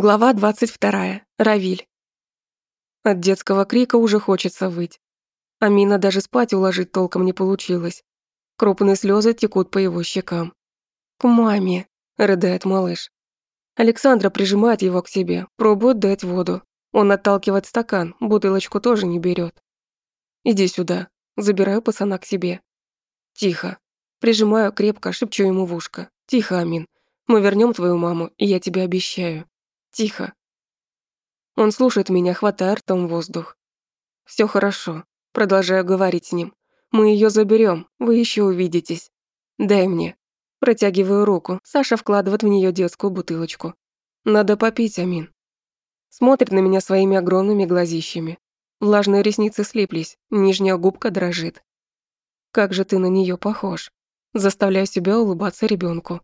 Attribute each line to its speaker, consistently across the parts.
Speaker 1: Глава 22. Равиль. От детского крика уже хочется выть. Амина даже спать уложить толком не получилось. Крупные слезы текут по его щекам. «К маме!» – рыдает малыш. Александра прижимает его к себе, пробует дать воду. Он отталкивает стакан, бутылочку тоже не берет. «Иди сюда». Забираю пацана к себе. «Тихо». Прижимаю крепко, шепчу ему в ушко. «Тихо, Амин. Мы вернем твою маму, и я тебе обещаю». Тихо. Он слушает меня, хватая ртом воздух. Все хорошо. Продолжаю говорить с ним. Мы ее заберем, вы еще увидитесь. Дай мне. Протягиваю руку. Саша вкладывает в нее детскую бутылочку. Надо попить, Амин. Смотрит на меня своими огромными глазищами. Влажные ресницы слиплись, нижняя губка дрожит. Как же ты на нее похож. Заставляю себя улыбаться ребенку.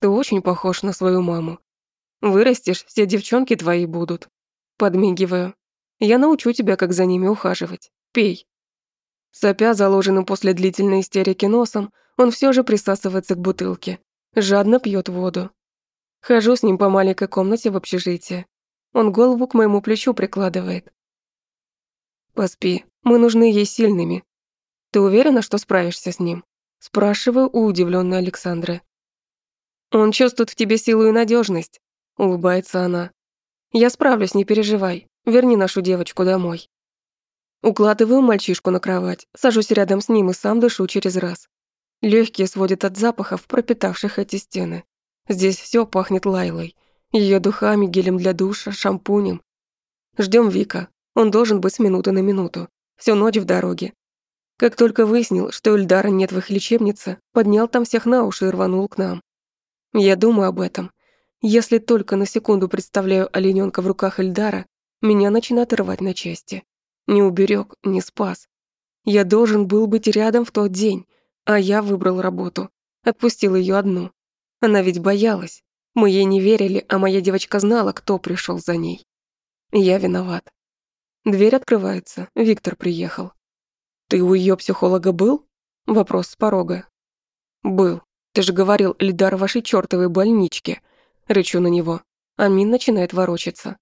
Speaker 1: Ты очень похож на свою маму. Вырастешь, все девчонки твои будут. Подмигиваю. Я научу тебя, как за ними ухаживать. Пей. Сопя, заложенным после длительной истерики носом, он все же присасывается к бутылке. Жадно пьет воду. Хожу с ним по маленькой комнате в общежитии. Он голову к моему плечу прикладывает. «Поспи, мы нужны ей сильными. Ты уверена, что справишься с ним?» Спрашиваю у удивленной Александры. «Он чувствует в тебе силу и надежность улыбается она. Я справлюсь, не переживай. Верни нашу девочку домой. Укладываю мальчишку на кровать, сажусь рядом с ним и сам дышу через раз. Легкие сводят от запахов, пропитавших эти стены. Здесь все пахнет Лайлой. Ее духами, гелем для душа, шампунем. Ждем Вика. Он должен быть с минуты на минуту. Всю ночь в дороге. Как только выяснил, что Эльдара нет в их лечебнице, поднял там всех на уши и рванул к нам. Я думаю об этом. Если только на секунду представляю оленёнка в руках Эльдара, меня начинает рвать на части. Не уберег, не спас. Я должен был быть рядом в тот день, а я выбрал работу. Отпустил её одну. Она ведь боялась. Мы ей не верили, а моя девочка знала, кто пришёл за ней. Я виноват. Дверь открывается. Виктор приехал. «Ты у её психолога был?» Вопрос с порога. «Был. Ты же говорил, Эльдар в вашей чёртовой больничке. Рычу на него. Амин начинает ворочаться.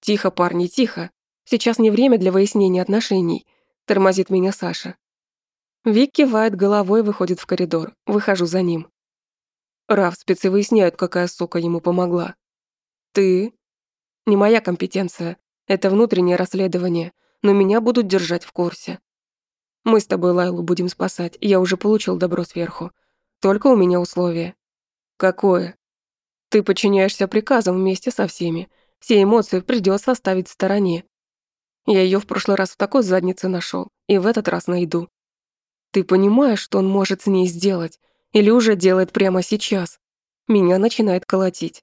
Speaker 1: «Тихо, парни, тихо. Сейчас не время для выяснения отношений», — тормозит меня Саша. Вик кивает головой, выходит в коридор. Выхожу за ним. Раф, спецы выясняют, какая сука ему помогла. «Ты?» «Не моя компетенция. Это внутреннее расследование, но меня будут держать в курсе. Мы с тобой Лайлу будем спасать, я уже получил добро сверху. Только у меня условие». «Какое?» Ты подчиняешься приказам вместе со всеми. Все эмоции придется оставить в стороне. Я ее в прошлый раз в такой заднице нашел, и в этот раз найду. Ты понимаешь, что он может с ней сделать? Или уже делает прямо сейчас? Меня начинает колотить.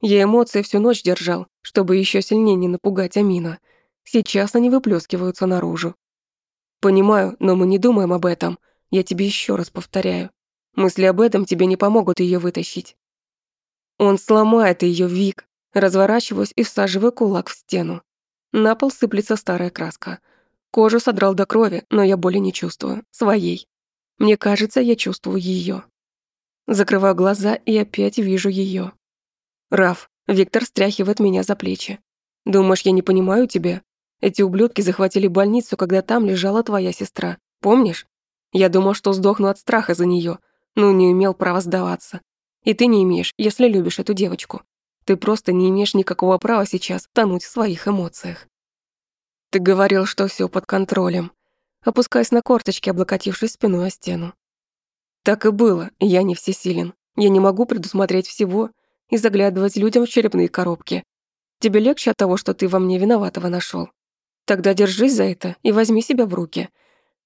Speaker 1: Я эмоции всю ночь держал, чтобы еще сильнее не напугать Амина. Сейчас они выплескиваются наружу. Понимаю, но мы не думаем об этом. Я тебе еще раз повторяю. Мысли об этом тебе не помогут ее вытащить. Он сломает ее Вик. Разворачиваюсь и всаживаю кулак в стену. На пол сыплется старая краска. Кожу содрал до крови, но я боли не чувствую. Своей. Мне кажется, я чувствую ее. Закрываю глаза и опять вижу ее. Раф, Виктор стряхивает меня за плечи. Думаешь, я не понимаю тебя? Эти ублюдки захватили больницу, когда там лежала твоя сестра. Помнишь? Я думал, что сдохну от страха за нее, но не имел права сдаваться. И ты не имеешь, если любишь эту девочку. Ты просто не имеешь никакого права сейчас тонуть в своих эмоциях. Ты говорил, что все под контролем. Опускаясь на корточки, облокотившись спиной о стену. Так и было, я не всесилен. Я не могу предусмотреть всего и заглядывать людям в черепные коробки. Тебе легче от того, что ты во мне виноватого нашел. Тогда держись за это и возьми себя в руки.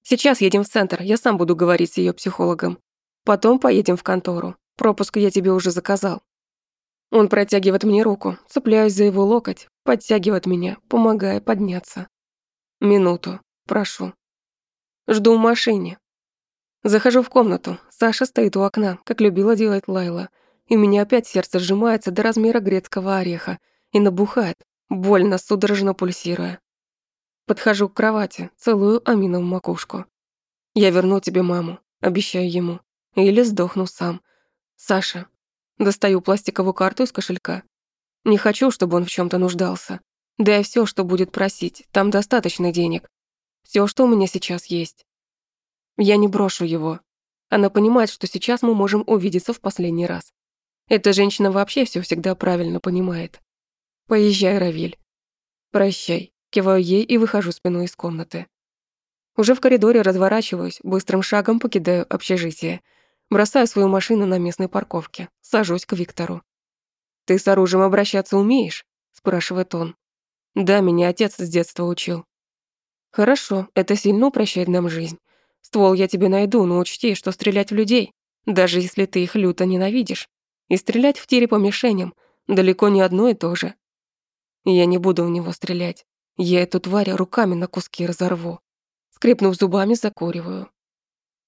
Speaker 1: Сейчас едем в центр, я сам буду говорить с ее психологом. Потом поедем в контору. Пропуск я тебе уже заказал. Он протягивает мне руку, цепляюсь за его локоть, подтягивает меня, помогая подняться. Минуту, прошу. Жду в машине. Захожу в комнату. Саша стоит у окна, как любила делать Лайла. И у меня опять сердце сжимается до размера грецкого ореха и набухает, больно, судорожно пульсируя. Подхожу к кровати, целую Амину в макушку. Я верну тебе маму, обещаю ему. Или сдохну сам, Саша. Достаю пластиковую карту из кошелька. Не хочу, чтобы он в чем то нуждался. Да и все, что будет просить, там достаточно денег. Все, что у меня сейчас есть. Я не брошу его. Она понимает, что сейчас мы можем увидеться в последний раз. Эта женщина вообще все всегда правильно понимает. Поезжай, Равиль. Прощай. Киваю ей и выхожу спиной из комнаты. Уже в коридоре разворачиваюсь, быстрым шагом покидаю общежитие. Бросаю свою машину на местной парковке. Сажусь к Виктору. «Ты с оружием обращаться умеешь?» – спрашивает он. «Да, меня отец с детства учил». «Хорошо, это сильно упрощает нам жизнь. Ствол я тебе найду, но учти, что стрелять в людей, даже если ты их люто ненавидишь, и стрелять в тире по мишеням далеко не одно и то же. Я не буду в него стрелять. Я эту тварь руками на куски разорву. Скрипнув зубами, закуриваю.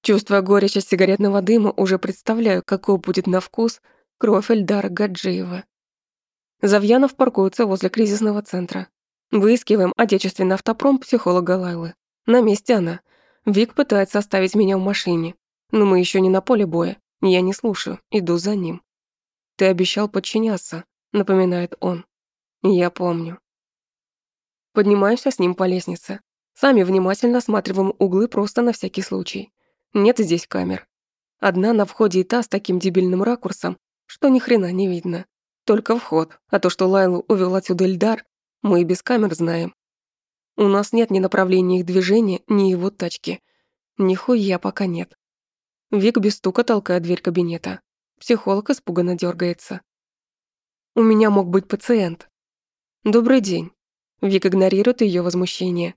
Speaker 1: Чувствуя горечь от сигаретного дыма, уже представляю, какой будет на вкус кровь Эльдара Гаджиева. Завьянов паркуется возле кризисного центра. Выискиваем отечественный автопром психолога Лайлы. На месте она. Вик пытается оставить меня в машине. Но мы еще не на поле боя. Я не слушаю, иду за ним. «Ты обещал подчиняться», — напоминает он. «Я помню». Поднимаемся с ним по лестнице. Сами внимательно осматриваем углы просто на всякий случай. Нет здесь камер. Одна на входе и та с таким дебильным ракурсом, что ни хрена не видно. Только вход, а то, что Лайлу увел отсюда Эльдар, мы и без камер знаем. У нас нет ни направления их движения, ни его тачки. Нихуя пока нет. Вик без стука толкает дверь кабинета. Психолог испуганно дергается. У меня мог быть пациент. Добрый день. Вик игнорирует ее возмущение.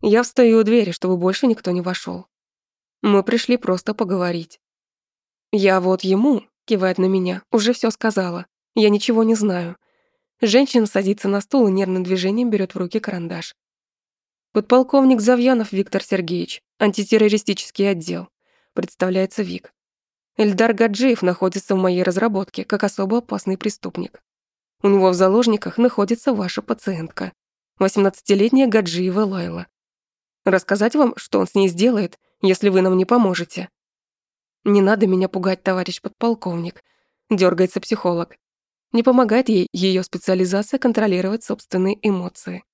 Speaker 1: Я встаю у двери, чтобы больше никто не вошел. Мы пришли просто поговорить. Я вот ему, кивает на меня, уже все сказала. Я ничего не знаю. Женщина садится на стул и нервным движением берет в руки карандаш. Подполковник Завьянов Виктор Сергеевич, антитеррористический отдел. Представляется Вик. Эльдар Гаджиев находится в моей разработке как особо опасный преступник. У него в заложниках находится ваша пациентка, 18-летняя Гаджиева Лайла. Рассказать вам, что он с ней сделает, если вы нам не поможете. Не надо меня пугать, товарищ подполковник. Дёргается психолог. Не помогает ей ее специализация контролировать собственные эмоции.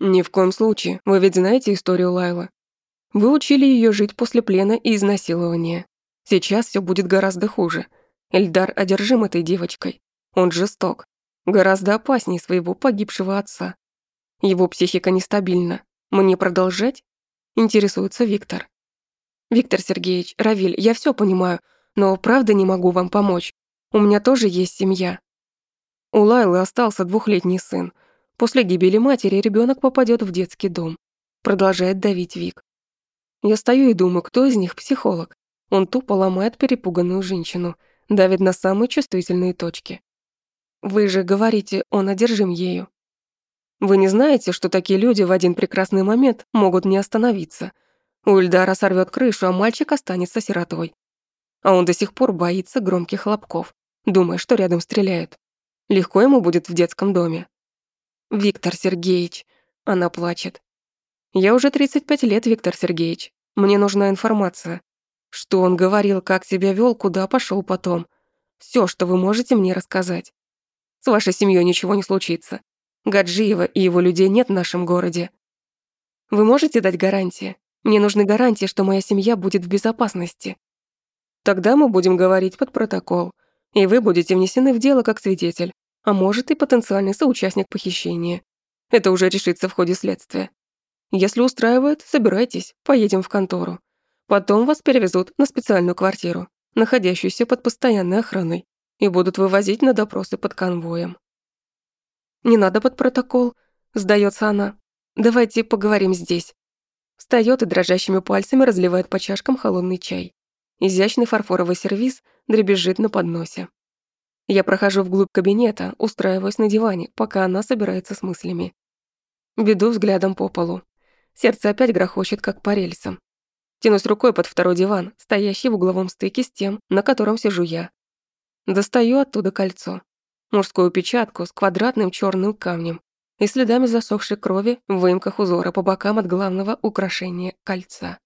Speaker 1: Ни в коем случае. Вы ведь знаете историю Лайла. Вы учили ее жить после плена и изнасилования. Сейчас все будет гораздо хуже. Эльдар одержим этой девочкой. Он жесток. Гораздо опаснее своего погибшего отца. Его психика нестабильна. Мне продолжать? Интересуется Виктор. Виктор Сергеевич, Равиль, я все понимаю, но правда не могу вам помочь. У меня тоже есть семья. У Лайлы остался двухлетний сын. После гибели матери ребенок попадет в детский дом. Продолжает давить Вик. Я стою и думаю, кто из них психолог. Он тупо ломает перепуганную женщину, давит на самые чувствительные точки. Вы же говорите, он одержим ею. Вы не знаете, что такие люди в один прекрасный момент могут не остановиться. У Ильдара сорвет крышу, а мальчик останется сиротой. А он до сих пор боится громких хлопков, думая, что рядом стреляют. Легко ему будет в детском доме. Виктор Сергеевич, она плачет. Я уже 35 лет, Виктор Сергеевич. Мне нужна информация. Что он говорил, как себя вел, куда пошел потом. Все, что вы можете мне рассказать. С вашей семьей ничего не случится. Гаджиева и его людей нет в нашем городе. Вы можете дать гарантии? Мне нужны гарантии, что моя семья будет в безопасности. Тогда мы будем говорить под протокол, и вы будете внесены в дело как свидетель, а может и потенциальный соучастник похищения. Это уже решится в ходе следствия. Если устраивает, собирайтесь, поедем в контору. Потом вас перевезут на специальную квартиру, находящуюся под постоянной охраной, и будут вывозить на допросы под конвоем. «Не надо под протокол», — сдается она. «Давайте поговорим здесь». Встает и дрожащими пальцами разливает по чашкам холодный чай. Изящный фарфоровый сервиз дребезжит на подносе. Я прохожу вглубь кабинета, устраиваюсь на диване, пока она собирается с мыслями. Веду взглядом по полу. Сердце опять грохочет, как по рельсам. Тянусь рукой под второй диван, стоящий в угловом стыке с тем, на котором сижу я. Достаю оттуда кольцо мужскую печатку с квадратным черным камнем и следами засохшей крови в выемках узора по бокам от главного украшения кольца.